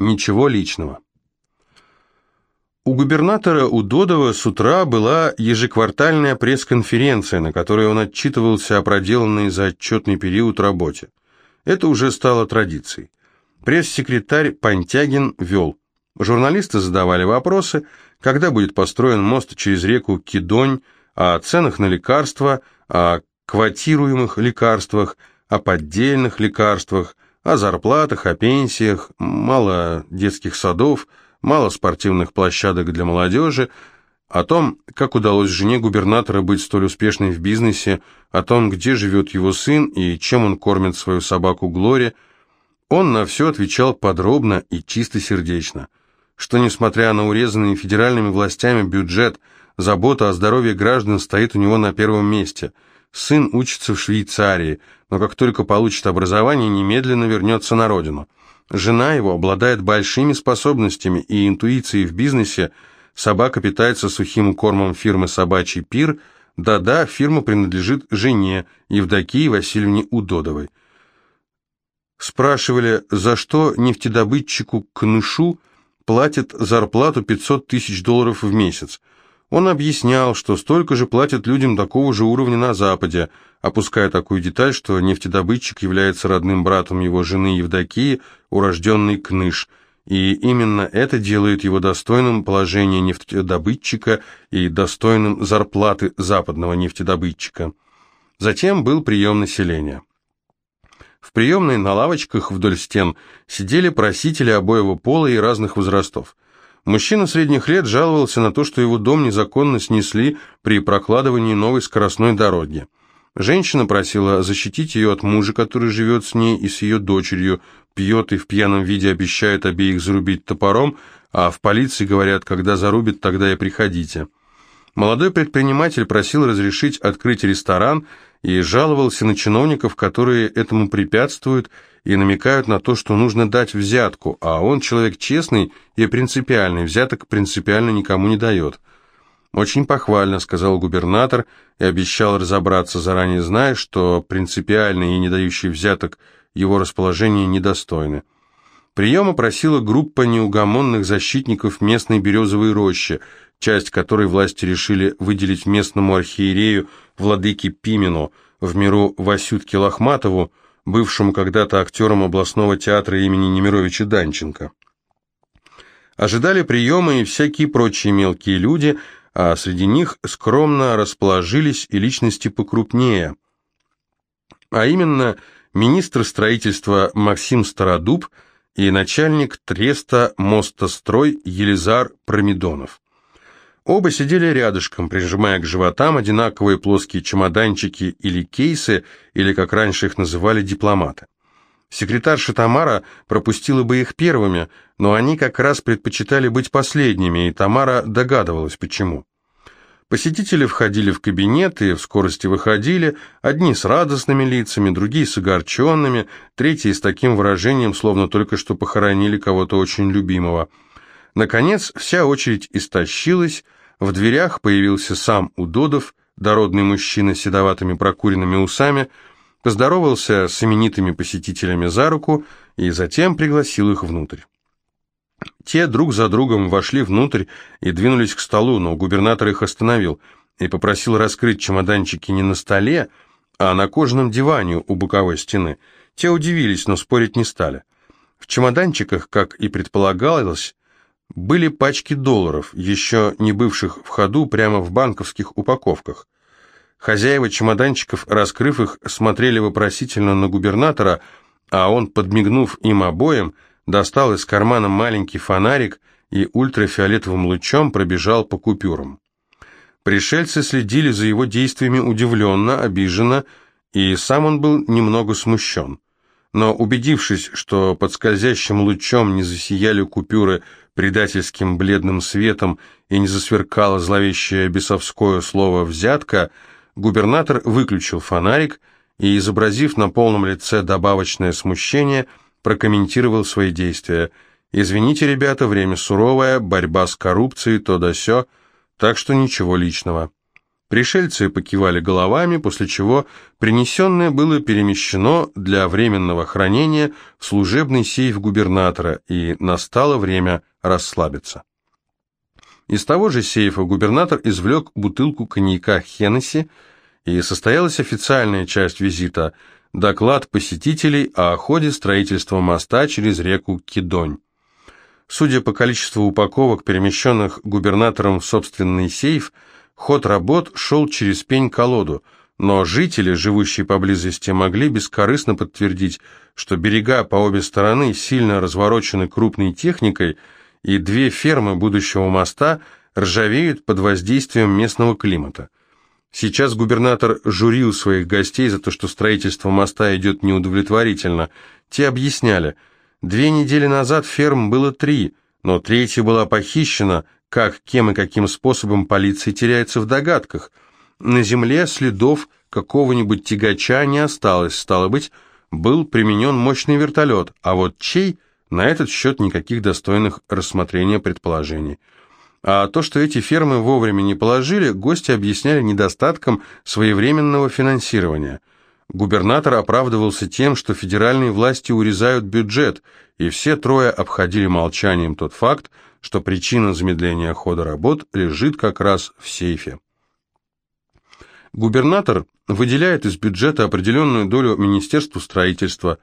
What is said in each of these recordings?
Ничего личного. У губернатора Удодова с утра была ежеквартальная пресс-конференция, на которой он отчитывался о проделанной за отчетный период работе. Это уже стало традицией. Пресс-секретарь Пантягин вел. Журналисты задавали вопросы, когда будет построен мост через реку Кидонь, о ценах на лекарства, о квотируемых лекарствах, о поддельных лекарствах, о зарплатах, о пенсиях, мало детских садов, мало спортивных площадок для молодежи, о том, как удалось жене губернатора быть столь успешной в бизнесе, о том, где живет его сын и чем он кормит свою собаку Глори, он на все отвечал подробно и чистосердечно, что, несмотря на урезанный федеральными властями бюджет, забота о здоровье граждан стоит у него на первом месте. Сын учится в Швейцарии, но как только получит образование, немедленно вернется на родину. Жена его обладает большими способностями и интуицией в бизнесе, собака питается сухим кормом фирмы «Собачий пир», да-да, фирма принадлежит жене Евдокии Васильевне Удодовой. Спрашивали, за что нефтедобытчику Кнышу платят зарплату 500 тысяч долларов в месяц. Он объяснял, что столько же платят людям такого же уровня на Западе, опуская такую деталь, что нефтедобытчик является родным братом его жены Евдокии, урожденный Кныш, и именно это делает его достойным положения нефтедобытчика и достойным зарплаты западного нефтедобытчика. Затем был прием населения. В приемной на лавочках вдоль стен сидели просители обоего пола и разных возрастов. Мужчина средних лет жаловался на то, что его дом незаконно снесли при прокладывании новой скоростной дороги. Женщина просила защитить ее от мужа, который живет с ней и с ее дочерью, пьет и в пьяном виде обещает обеих зарубить топором, а в полиции говорят, когда зарубит, тогда и приходите. Молодой предприниматель просил разрешить открыть ресторан и жаловался на чиновников, которые этому препятствуют и намекают на то, что нужно дать взятку, а он человек честный и принципиальный, взяток принципиально никому не дает. «Очень похвально», — сказал губернатор и обещал разобраться, заранее зная, что принципиальный и не дающий взяток его расположение недостойны. Приема просила группа неугомонных защитников местной березовой рощи, часть которой власти решили выделить местному архиерею владыке Пимену, в миру Васютке Лохматову, бывшему когда-то актером областного театра имени Немировича Данченко. Ожидали приема и всякие прочие мелкие люди, а среди них скромно расположились и личности покрупнее. А именно министр строительства Максим Стародуб и начальник треста «Мостострой» Елизар Промедонов. Оба сидели рядышком, прижимая к животам одинаковые плоские чемоданчики или кейсы, или, как раньше их называли, дипломаты. Секретарша Тамара пропустила бы их первыми, но они как раз предпочитали быть последними, и Тамара догадывалась, почему. Посетители входили в кабинет и в скорости выходили, одни с радостными лицами, другие с огорченными, третьи с таким выражением, словно только что похоронили кого-то очень любимого – Наконец, вся очередь истощилась, в дверях появился сам Удодов, дородный мужчина с седоватыми прокуренными усами, поздоровался с именитыми посетителями за руку и затем пригласил их внутрь. Те друг за другом вошли внутрь и двинулись к столу, но губернатор их остановил и попросил раскрыть чемоданчики не на столе, а на кожаном диване у боковой стены. Те удивились, но спорить не стали. В чемоданчиках, как и предполагалось, были пачки долларов, еще не бывших в ходу прямо в банковских упаковках. Хозяева чемоданчиков, раскрыв их, смотрели вопросительно на губернатора, а он, подмигнув им обоим, достал из кармана маленький фонарик и ультрафиолетовым лучом пробежал по купюрам. Пришельцы следили за его действиями удивленно, обиженно, и сам он был немного смущен. Но убедившись, что под скользящим лучом не засияли купюры предательским бледным светом и не засверкало зловещее бесовское слово «взятка», губернатор выключил фонарик и, изобразив на полном лице добавочное смущение, прокомментировал свои действия. «Извините, ребята, время суровое, борьба с коррупцией, то да сё, так что ничего личного». Пришельцы покивали головами, после чего принесенное было перемещено для временного хранения в служебный сейф губернатора, и настало время расслабиться. Из того же сейфа губернатор извлек бутылку коньяка Хеннесси, и состоялась официальная часть визита – доклад посетителей о ходе строительства моста через реку Кидонь. Судя по количеству упаковок, перемещенных губернатором в собственный сейф – Ход работ шел через пень-колоду, но жители, живущие поблизости, могли бескорыстно подтвердить, что берега по обе стороны сильно разворочены крупной техникой, и две фермы будущего моста ржавеют под воздействием местного климата. Сейчас губернатор журил своих гостей за то, что строительство моста идет неудовлетворительно. Те объясняли, две недели назад ферм было три, но третья была похищена, как, кем и каким способом полиция теряется в догадках. На земле следов какого-нибудь тягача не осталось, стало быть, был применен мощный вертолет, а вот чей, на этот счет никаких достойных рассмотрения предположений. А то, что эти фермы вовремя не положили, гости объясняли недостатком своевременного финансирования. Губернатор оправдывался тем, что федеральные власти урезают бюджет, и все трое обходили молчанием тот факт, что причина замедления хода работ лежит как раз в сейфе. Губернатор выделяет из бюджета определенную долю Министерству строительства.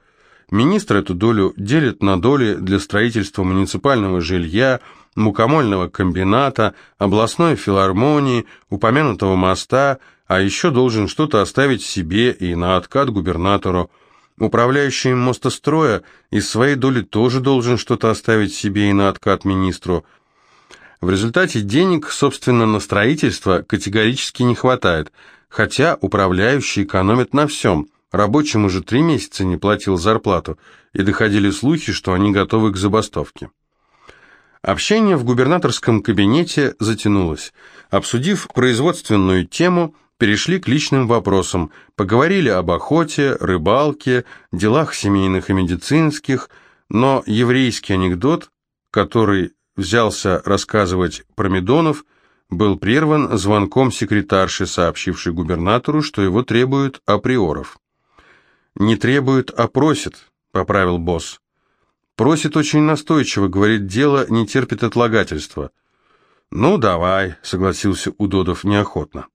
Министр эту долю делит на доли для строительства муниципального жилья, мукомольного комбината, областной филармонии, упомянутого моста, а еще должен что-то оставить себе и на откат губернатору. Управляющий мостостроя из своей доли тоже должен что-то оставить себе и на откат министру. В результате денег, собственно, на строительство категорически не хватает, хотя управляющий экономит на всем. Рабочим уже три месяца не платил зарплату, и доходили слухи, что они готовы к забастовке. Общение в губернаторском кабинете затянулось. Обсудив производственную тему, перешли к личным вопросам, поговорили об охоте, рыбалке, делах семейных и медицинских, но еврейский анекдот, который взялся рассказывать про Медонов, был прерван звонком секретарши, сообщившей губернатору, что его требуют априоров. «Не требует, а просит», — поправил босс. «Просит очень настойчиво, говорит, дело не терпит отлагательства». «Ну, давай», — согласился Удодов неохотно.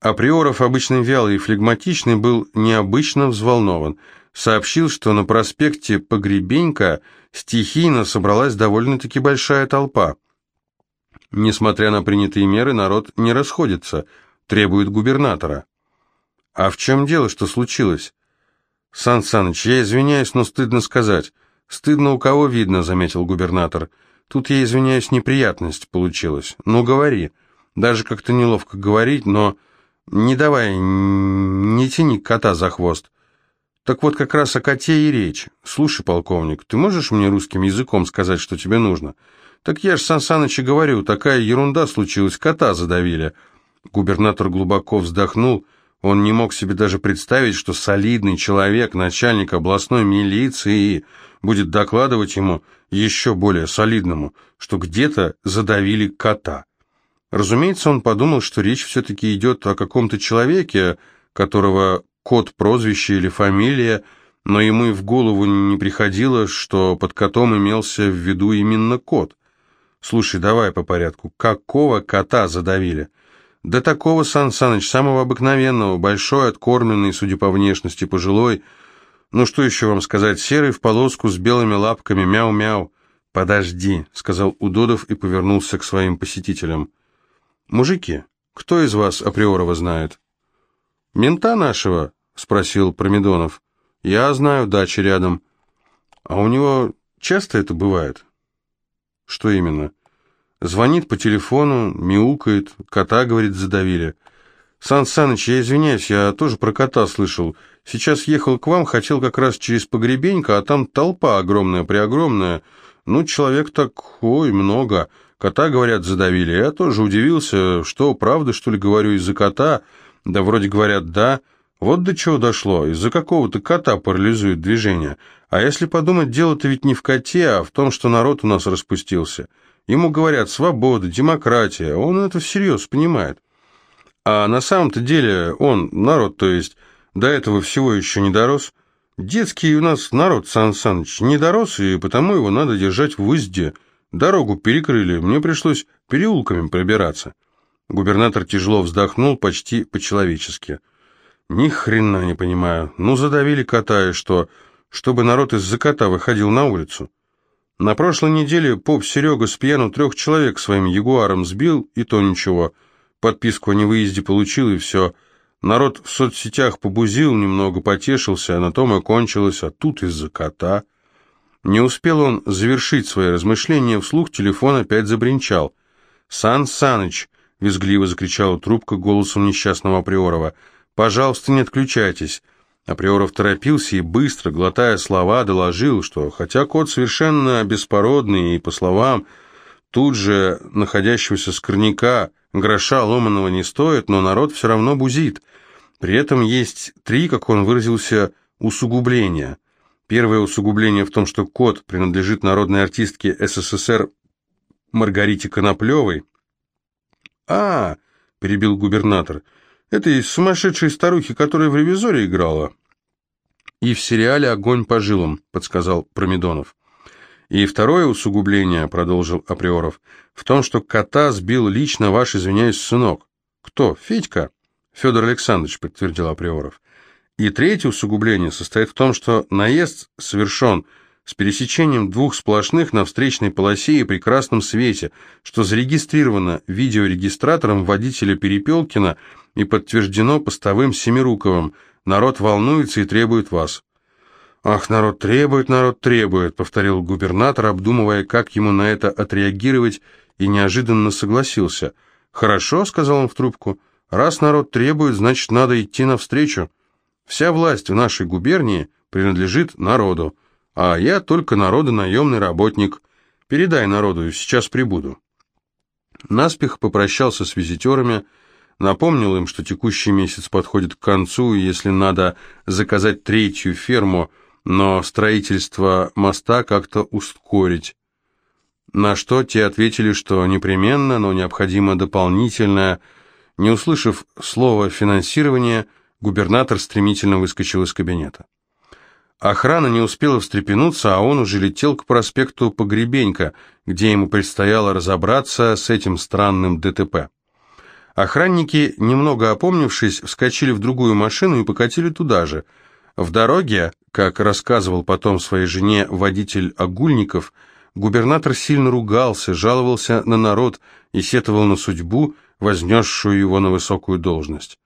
Априоров, обычно вялый и флегматичный, был необычно взволнован. Сообщил, что на проспекте Погребенька стихийно собралась довольно-таки большая толпа. Несмотря на принятые меры, народ не расходится, требует губернатора. «А в чем дело, что случилось?» «Сан Саныч, я извиняюсь, но стыдно сказать». «Стыдно у кого видно», — заметил губернатор. «Тут, я извиняюсь, неприятность получилась. Ну, говори. Даже как-то неловко говорить, но не давай, не тяни кота за хвост. Так вот как раз о коте и речь. Слушай, полковник, ты можешь мне русским языком сказать, что тебе нужно? Так я ж Сан Саныч и говорю, такая ерунда случилась, кота задавили. Губернатор глубоко вздохнул. Он не мог себе даже представить, что солидный человек, начальник областной милиции, будет докладывать ему еще более солидному, что где-то задавили кота. Разумеется, он подумал, что речь все-таки идет о каком-то человеке, которого кот прозвище или фамилия, но ему и в голову не приходило, что под котом имелся в виду именно кот. «Слушай, давай по порядку. Какого кота задавили?» «Да такого, Сан Саныч, самого обыкновенного, большой, откормленный, судя по внешности, пожилой. Ну что еще вам сказать, серый в полоску с белыми лапками, мяу-мяу». «Подожди», — сказал Удодов и повернулся к своим посетителям. «Мужики, кто из вас Априорова знает?» «Мента нашего?» — спросил Промедонов. «Я знаю, дача рядом. А у него часто это бывает?» «Что именно?» «Звонит по телефону, мяукает, кота, говорит, задавили». «Сан Саныч, я извиняюсь, я тоже про кота слышал. Сейчас ехал к вам, хотел как раз через погребенько, а там толпа огромная-преогромная. Ну, человек так, ой, много». Кота, говорят, задавили. Я тоже удивился, что, правда, что ли, говорю, из-за кота? Да вроде говорят, да. Вот до чего дошло. Из-за какого-то кота парализует движение. А если подумать, дело-то ведь не в коте, а в том, что народ у нас распустился. Ему говорят свобода, демократия, он это всерьез понимает. А на самом-то деле он, народ, то есть, до этого всего еще не дорос. Детский у нас народ, Сан Саныч, не дорос, и потому его надо держать в узде. Дорогу перекрыли, мне пришлось переулками пробираться. Губернатор тяжело вздохнул, почти по-человечески. Ни хрена не понимаю. Ну, задавили кота, и что? Чтобы народ из-за кота выходил на улицу. На прошлой неделе поп Серега с пьяну трех человек своим ягуаром сбил, и то ничего. Подписку о невыезде получил, и все. Народ в соцсетях побузил, немного потешился, а на том и кончилось, а тут из-за кота. Не успел он завершить свои размышления, вслух телефон опять забринчал. «Сан Саныч!» — визгливо закричала трубка голосом несчастного Априорова. «Пожалуйста, не отключайтесь!» Априоров торопился и быстро, глотая слова, доложил, что хотя кот совершенно беспородный и, по словам тут же находящегося скорняка, гроша ломаного не стоит, но народ все равно бузит. При этом есть три, как он выразился, усугубления. Первое усугубление в том, что кот принадлежит народной артистке СССР Маргарите Коноплевой. «А, — перебил губернатор, — Этой сумасшедшей старухи, которая в «Ревизоре» играла. И в сериале «Огонь по жилам», подсказал Промедонов. И второе усугубление, продолжил Априоров, в том, что кота сбил лично ваш, извиняюсь, сынок. Кто? Федька? Федор Александрович, подтвердил Априоров. И третье усугубление состоит в том, что наезд совершен с пересечением двух сплошных на встречной полосе и при красном свете, что зарегистрировано видеорегистратором водителя Перепелкина и подтверждено постовым Семируковым. Народ волнуется и требует вас». «Ах, народ требует, народ требует», — повторил губернатор, обдумывая, как ему на это отреагировать, и неожиданно согласился. «Хорошо», — сказал он в трубку, — «раз народ требует, значит, надо идти навстречу. Вся власть в нашей губернии принадлежит народу, а я только народу наемный работник. Передай народу, сейчас прибуду». Наспех попрощался с визитерами, — напомнил им, что текущий месяц подходит к концу, и если надо заказать третью ферму, но строительство моста как-то ускорить. На что те ответили, что непременно, но необходимо дополнительное. Не услышав слова «финансирование», губернатор стремительно выскочил из кабинета. Охрана не успела встрепенуться, а он уже летел к проспекту Погребенька, где ему предстояло разобраться с этим странным ДТП. Охранники, немного опомнившись, вскочили в другую машину и покатили туда же. В дороге, как рассказывал потом своей жене водитель Огульников, губернатор сильно ругался, жаловался на народ и сетовал на судьбу, вознесшую его на высокую должность.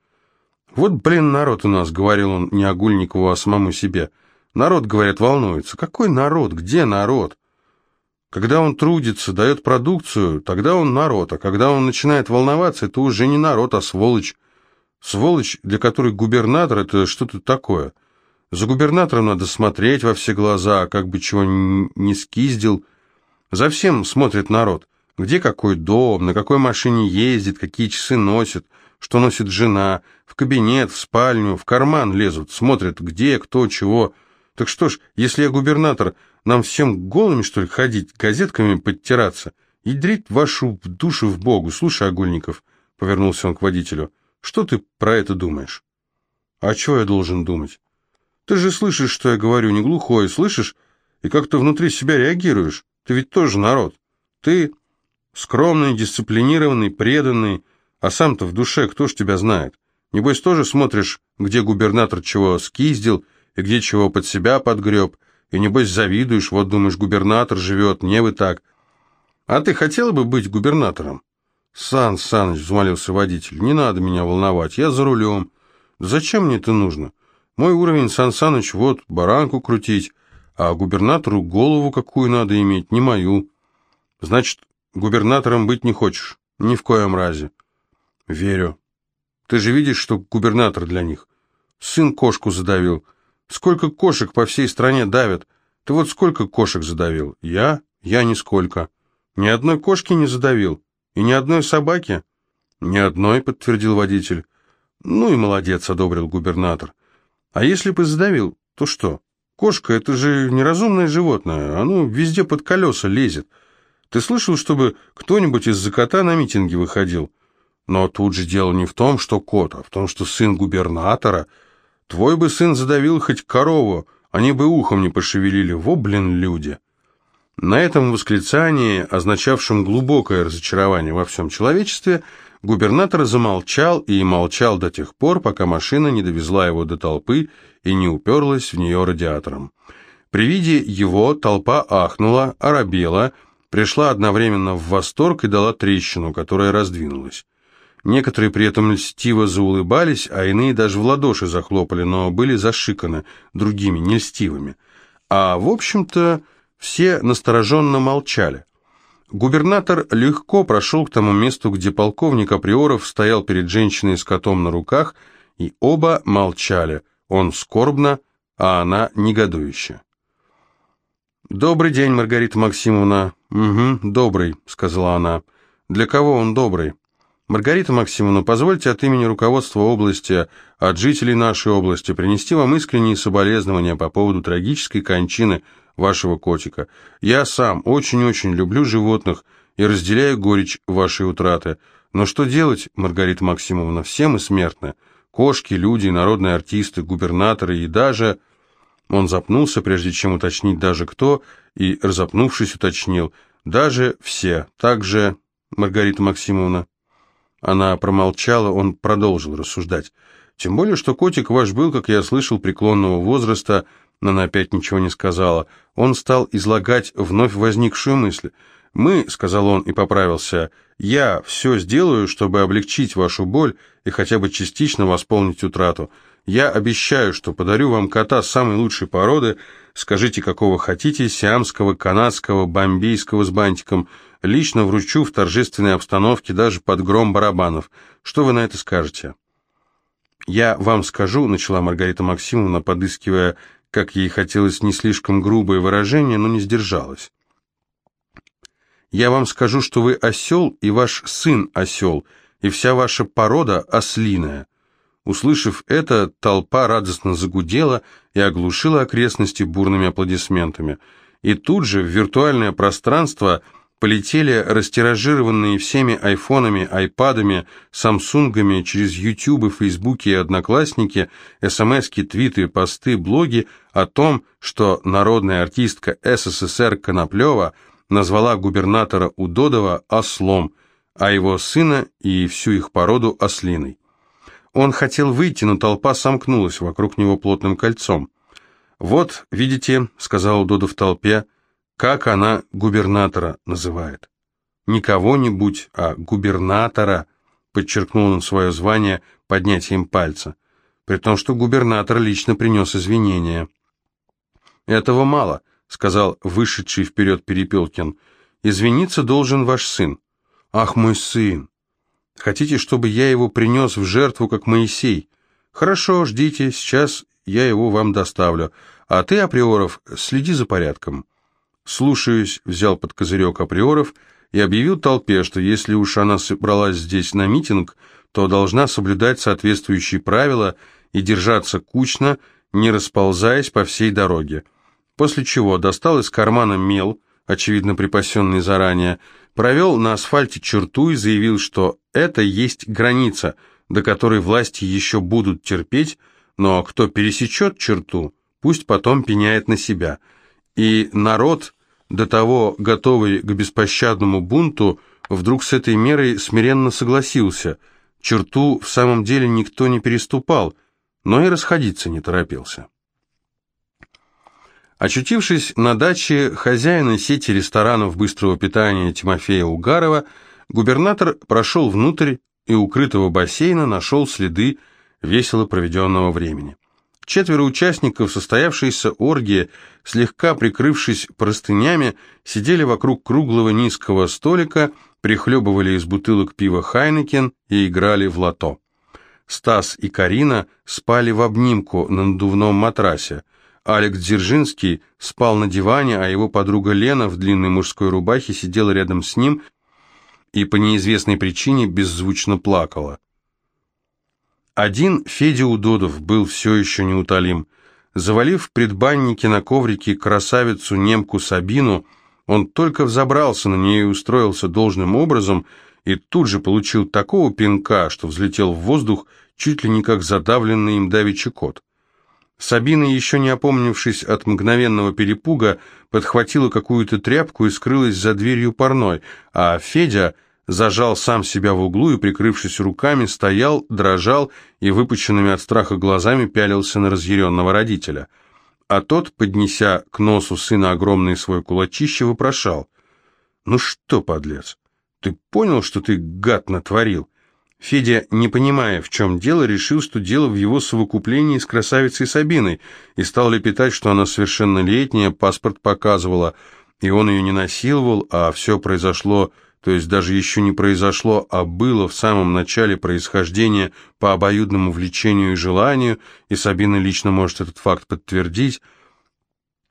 «Вот, блин, народ у нас», — говорил он не Огульникову, а самому себе. «Народ, говорят, волнуется. Какой народ? Где народ?» Когда он трудится, дает продукцию, тогда он народ, а когда он начинает волноваться, это уже не народ, а сволочь. Сволочь, для которой губернатор – это что-то такое. За губернатором надо смотреть во все глаза, как бы чего не скиздил. За всем смотрит народ. Где какой дом, на какой машине ездит, какие часы носит, что носит жена, в кабинет, в спальню, в карман лезут, смотрят, где, кто, чего. Так что ж, если я губернатор – нам всем голыми, что ли, ходить, газетками подтираться? И дрить вашу душу в Богу. Слушай, Огульников, — повернулся он к водителю, — что ты про это думаешь? А что я должен думать? Ты же слышишь, что я говорю, не глухой, слышишь? И как ты внутри себя реагируешь. Ты ведь тоже народ. Ты скромный, дисциплинированный, преданный, а сам-то в душе кто ж тебя знает? Небось, тоже смотришь, где губернатор чего скиздил и где чего под себя подгреб, и небось завидуешь, вот думаешь, губернатор живет, не вы так. А ты хотела бы быть губернатором? Сан Саныч, взмолился водитель, не надо меня волновать, я за рулем. зачем мне это нужно? Мой уровень, Сан Саныч, вот, баранку крутить, а губернатору голову какую надо иметь, не мою. Значит, губернатором быть не хочешь? Ни в коем разе. Верю. Ты же видишь, что губернатор для них. Сын кошку задавил. Сколько кошек по всей стране давят? Ты вот сколько кошек задавил? Я? Я нисколько. Ни одной кошки не задавил. И ни одной собаки? Ни одной, подтвердил водитель. Ну и молодец, одобрил губернатор. А если бы задавил, то что? Кошка — это же неразумное животное, оно везде под колеса лезет. Ты слышал, чтобы кто-нибудь из-за кота на митинге выходил? Но тут же дело не в том, что кот, а в том, что сын губернатора. Твой бы сын задавил хоть корову, они бы ухом не пошевелили. Во, блин, люди!» На этом восклицании, означавшем глубокое разочарование во всем человечестве, губернатор замолчал и молчал до тех пор, пока машина не довезла его до толпы и не уперлась в нее радиатором. При виде его толпа ахнула, оробела, пришла одновременно в восторг и дала трещину, которая раздвинулась. Некоторые при этом льстиво заулыбались, а иные даже в ладоши захлопали, но были зашиканы другими, нельстивыми. А, в общем-то, все настороженно молчали. Губернатор легко прошел к тому месту, где полковник Априоров стоял перед женщиной с котом на руках, и оба молчали, он скорбно, а она негодующе. «Добрый день, Маргарита Максимовна». «Угу, добрый», — сказала она. «Для кого он добрый?» «Маргарита Максимовна, позвольте от имени руководства области, от жителей нашей области, принести вам искренние соболезнования по поводу трагической кончины вашего котика. Я сам очень-очень люблю животных и разделяю горечь вашей утраты. Но что делать, Маргарита Максимовна, все мы смертны. Кошки, люди, народные артисты, губернаторы и даже...» Он запнулся, прежде чем уточнить даже кто, и, разопнувшись, уточнил. «Даже все. Также, Маргарита Максимовна». Она промолчала, он продолжил рассуждать. «Тем более, что котик ваш был, как я слышал, преклонного возраста, она опять ничего не сказала. Он стал излагать вновь возникшую мысль. «Мы», — сказал он и поправился, — «я все сделаю, чтобы облегчить вашу боль и хотя бы частично восполнить утрату. Я обещаю, что подарю вам кота самой лучшей породы, скажите, какого хотите, сиамского, канадского, бомбейского с бантиком. Лично вручу в торжественной обстановке даже под гром барабанов. Что вы на это скажете?» «Я вам скажу», — начала Маргарита Максимовна, подыскивая, как ей хотелось не слишком грубое выражение, но не сдержалась. «Я вам скажу, что вы осел, и ваш сын осел, и вся ваша порода ослиная. Услышав это, толпа радостно загудела и оглушила окрестности бурными аплодисментами. И тут же в виртуальное пространство полетели растиражированные всеми айфонами, айпадами, самсунгами через ютубы, фейсбуки и одноклассники, смски, твиты, посты, блоги о том, что народная артистка СССР Коноплева назвала губернатора Удодова ослом, а его сына и всю их породу ослиной. Он хотел выйти, но толпа сомкнулась вокруг него плотным кольцом. «Вот, видите», — сказал Додо в толпе, — «как она губернатора называет». «Не кого-нибудь, а губернатора», — подчеркнул он свое звание поднятием пальца, при том, что губернатор лично принес извинения. «Этого мало», — сказал вышедший вперед Перепелкин. «Извиниться должен ваш сын». «Ах, мой сын! Хотите, чтобы я его принес в жертву, как Моисей? Хорошо, ждите, сейчас я его вам доставлю. А ты, Априоров, следи за порядком. Слушаюсь, взял под козырек Априоров и объявил толпе, что если уж она собралась здесь на митинг, то должна соблюдать соответствующие правила и держаться кучно, не расползаясь по всей дороге. После чего достал из кармана мел, очевидно припасенный заранее, провел на асфальте черту и заявил, что это есть граница, до которой власти еще будут терпеть, но кто пересечет черту, пусть потом пеняет на себя. И народ, до того готовый к беспощадному бунту, вдруг с этой мерой смиренно согласился. Черту в самом деле никто не переступал, но и расходиться не торопился. Очутившись на даче хозяина сети ресторанов быстрого питания Тимофея Угарова, губернатор прошел внутрь и укрытого бассейна нашел следы весело проведенного времени. Четверо участников состоявшейся оргии, слегка прикрывшись простынями, сидели вокруг круглого низкого столика, прихлебывали из бутылок пива «Хайнекен» и играли в лото. Стас и Карина спали в обнимку на надувном матрасе – Алекс Дзержинский спал на диване, а его подруга Лена в длинной мужской рубахе сидела рядом с ним и по неизвестной причине беззвучно плакала. Один Федя Удодов был все еще неутолим. Завалив в предбаннике на коврике красавицу немку Сабину, он только взобрался на нее и устроился должным образом, и тут же получил такого пинка, что взлетел в воздух чуть ли не как задавленный им давичий кот. Сабина, еще не опомнившись от мгновенного перепуга, подхватила какую-то тряпку и скрылась за дверью парной, а Федя зажал сам себя в углу и, прикрывшись руками, стоял, дрожал и выпученными от страха глазами пялился на разъяренного родителя. А тот, поднеся к носу сына огромный свой кулачище, вопрошал. «Ну что, подлец, ты понял, что ты гад натворил?» Федя, не понимая, в чем дело, решил, что дело в его совокуплении с красавицей Сабиной, и стал лепетать, что она совершеннолетняя, паспорт показывала, и он ее не насиловал, а все произошло, то есть даже еще не произошло, а было в самом начале происхождения по обоюдному влечению и желанию, и Сабина лично может этот факт подтвердить.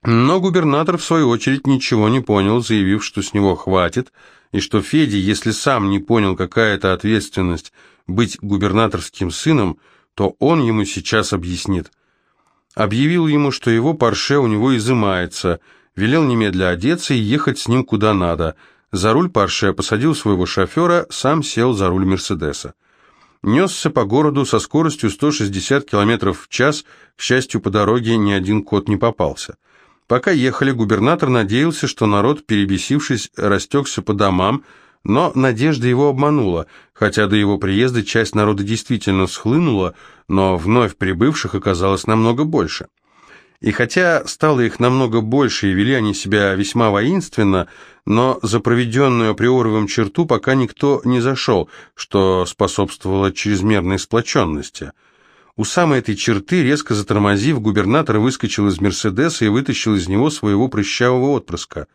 Но губернатор, в свою очередь, ничего не понял, заявив, что с него хватит, и что Феде, если сам не понял, какая это ответственность быть губернаторским сыном, то он ему сейчас объяснит. Объявил ему, что его парше у него изымается, велел немедля одеться и ехать с ним куда надо. За руль парше посадил своего шофера, сам сел за руль Мерседеса. Несся по городу со скоростью 160 км в час, к счастью, по дороге ни один кот не попался. Пока ехали, губернатор надеялся, что народ, перебесившись, растекся по домам, но надежда его обманула, хотя до его приезда часть народа действительно схлынула, но вновь прибывших оказалось намного больше. И хотя стало их намного больше и вели они себя весьма воинственно, но за проведенную априоровым черту пока никто не зашел, что способствовало чрезмерной сплоченности – у самой этой черты, резко затормозив, губернатор выскочил из «Мерседеса» и вытащил из него своего прыщавого отпрыска.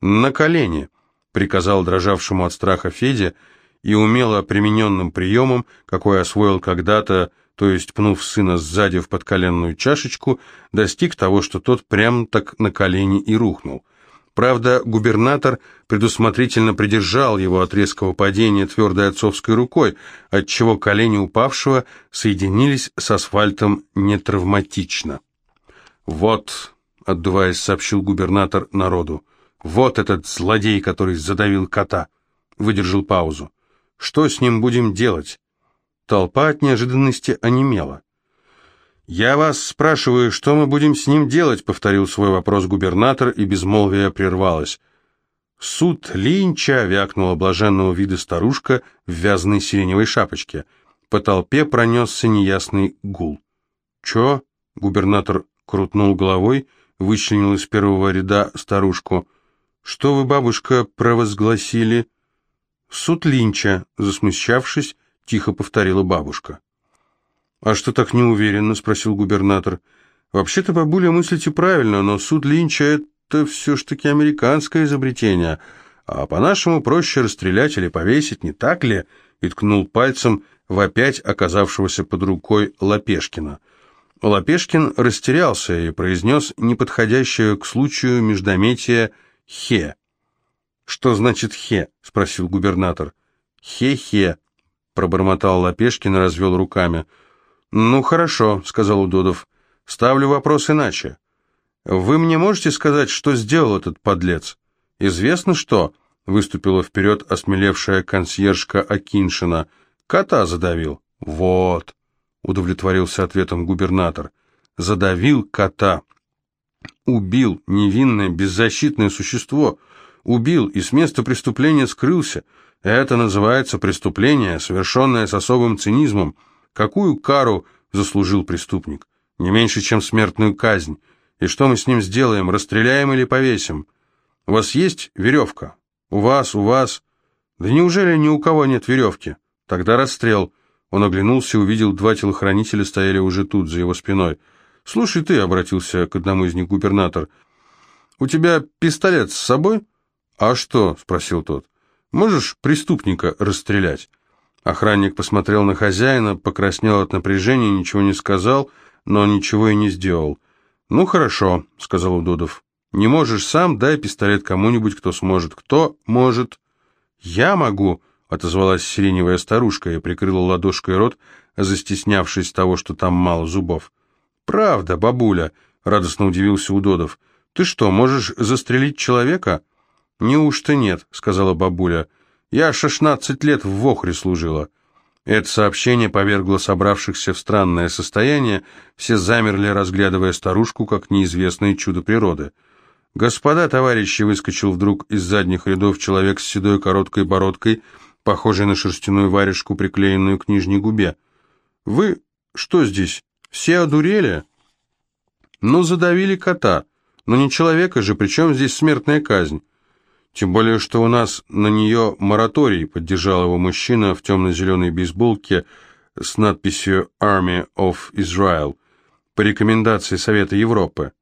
«На колени!» — приказал дрожавшему от страха Феде, и умело примененным приемом, какой освоил когда-то, то есть пнув сына сзади в подколенную чашечку, достиг того, что тот прям так на колени и рухнул. Правда, губернатор предусмотрительно придержал его от резкого падения твердой отцовской рукой, отчего колени упавшего соединились с асфальтом нетравматично. «Вот», — отдуваясь, сообщил губернатор народу, — «вот этот злодей, который задавил кота». Выдержал паузу. «Что с ним будем делать?» Толпа от неожиданности онемела. «Я вас спрашиваю, что мы будем с ним делать?» — повторил свой вопрос губернатор, и безмолвие прервалось. «Суд Линча!» — вякнула блаженного вида старушка в вязаной сиреневой шапочке. По толпе пронесся неясный гул. «Чё?» — губернатор крутнул головой, вычленил из первого ряда старушку. «Что вы, бабушка, провозгласили?» «Суд Линча!» — засмущавшись, тихо повторила бабушка. «А что так неуверенно?» – спросил губернатор. «Вообще-то, бабуля, мыслите правильно, но суд Линча – это все ж таки американское изобретение, а по-нашему проще расстрелять или повесить, не так ли?» – и ткнул пальцем в опять оказавшегося под рукой Лапешкина. Лапешкин растерялся и произнес неподходящее к случаю междометие «хе». «Что значит «хе»?» – спросил губернатор. «Хе-хе», – пробормотал Лапешкин и развел руками – «Ну, хорошо», — сказал Удодов. «Ставлю вопрос иначе. Вы мне можете сказать, что сделал этот подлец? Известно что?» — выступила вперед осмелевшая консьержка Акиншина. «Кота задавил». «Вот», — удовлетворился ответом губернатор. «Задавил кота. Убил невинное, беззащитное существо. Убил и с места преступления скрылся. Это называется преступление, совершенное с особым цинизмом». Какую кару заслужил преступник? Не меньше, чем смертную казнь. И что мы с ним сделаем, расстреляем или повесим? У вас есть веревка? У вас, у вас. Да неужели ни у кого нет веревки? Тогда расстрел. Он оглянулся и увидел, два телохранителя стояли уже тут, за его спиной. «Слушай, ты», — обратился к одному из них губернатор, — «у тебя пистолет с собой?» «А что?» — спросил тот. «Можешь преступника расстрелять?» Охранник посмотрел на хозяина, покраснел от напряжения, ничего не сказал, но ничего и не сделал. «Ну, хорошо», — сказал Удодов. «Не можешь сам, дай пистолет кому-нибудь, кто сможет». «Кто может?» «Я могу», — отозвалась сиреневая старушка и прикрыла ладошкой рот, застеснявшись того, что там мало зубов. «Правда, бабуля», — радостно удивился Удодов. «Ты что, можешь застрелить человека?» «Неужто нет», — сказала бабуля. Я шестнадцать лет в Вохре служила». Это сообщение повергло собравшихся в странное состояние, все замерли, разглядывая старушку, как неизвестное чудо природы. «Господа, товарищи!» — выскочил вдруг из задних рядов человек с седой короткой бородкой, похожей на шерстяную варежку, приклеенную к нижней губе. «Вы что здесь, все одурели?» «Ну, задавили кота. Но не человека же, причем здесь смертная казнь?» «Тем более, что у нас на нее мораторий», — поддержал его мужчина в темно-зеленой бейсболке с надписью «Army of Israel» по рекомендации Совета Европы.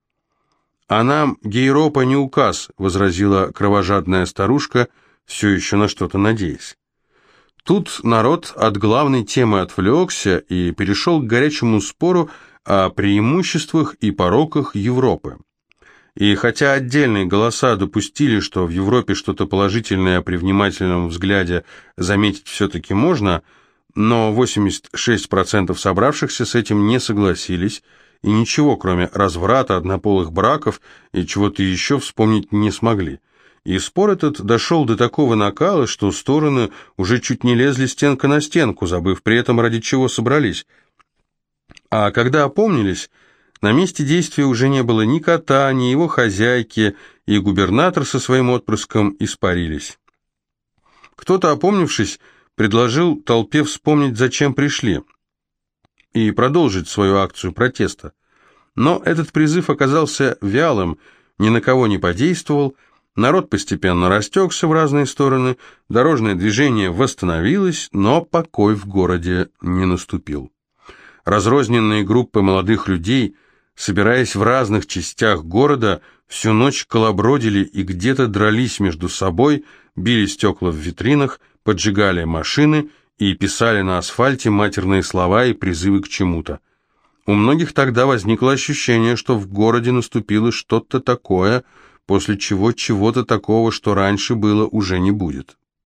«А нам Гейропа не указ», — возразила кровожадная старушка, все еще на что-то надеясь. Тут народ от главной темы отвлекся и перешел к горячему спору о преимуществах и пороках Европы. И хотя отдельные голоса допустили, что в Европе что-то положительное при внимательном взгляде заметить все-таки можно, но 86% собравшихся с этим не согласились, и ничего, кроме разврата, однополых браков и чего-то еще вспомнить не смогли. И спор этот дошел до такого накала, что стороны уже чуть не лезли стенка на стенку, забыв при этом ради чего собрались. А когда опомнились, на месте действия уже не было ни кота, ни его хозяйки, и губернатор со своим отпрыском испарились. Кто-то, опомнившись, предложил толпе вспомнить, зачем пришли, и продолжить свою акцию протеста. Но этот призыв оказался вялым, ни на кого не подействовал, народ постепенно растекся в разные стороны, дорожное движение восстановилось, но покой в городе не наступил. Разрозненные группы молодых людей – собираясь в разных частях города, всю ночь колобродили и где-то дрались между собой, били стекла в витринах, поджигали машины и писали на асфальте матерные слова и призывы к чему-то. У многих тогда возникло ощущение, что в городе наступило что-то такое, после чего чего-то такого, что раньше было, уже не будет.